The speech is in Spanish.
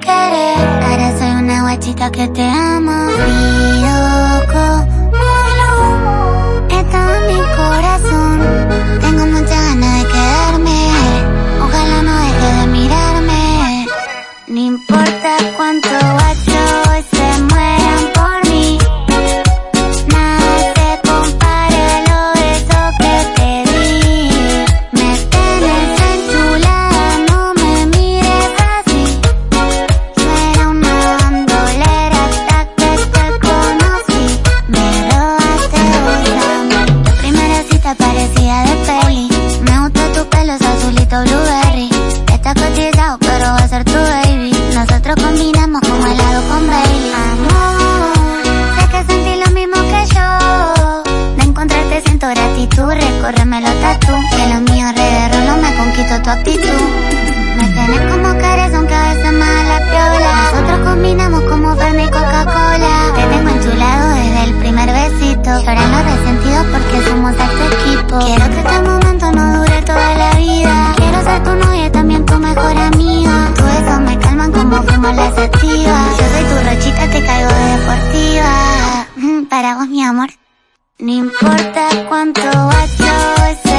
Ahora soy una guachita que te amo. Frío como lo Está en mi corazón. Tengo muchas ganas de quedarme. Ojalá no deje de mirarme. No importa. Me gusta tu pelo, es azulito blueberry. Está cotizado, pero va a ser tu baby. Nosotros combinamos como helado con Bailey. Amor, sé que sentí lo mismo que yo. De encontrarte siento gratitud, recórreme los tatu. Que los míos re de rolo me conquistó tu actitud. Yo soy tu rochita, te caigo deportiva. Para vos, mi amor. No importa cuánto bacho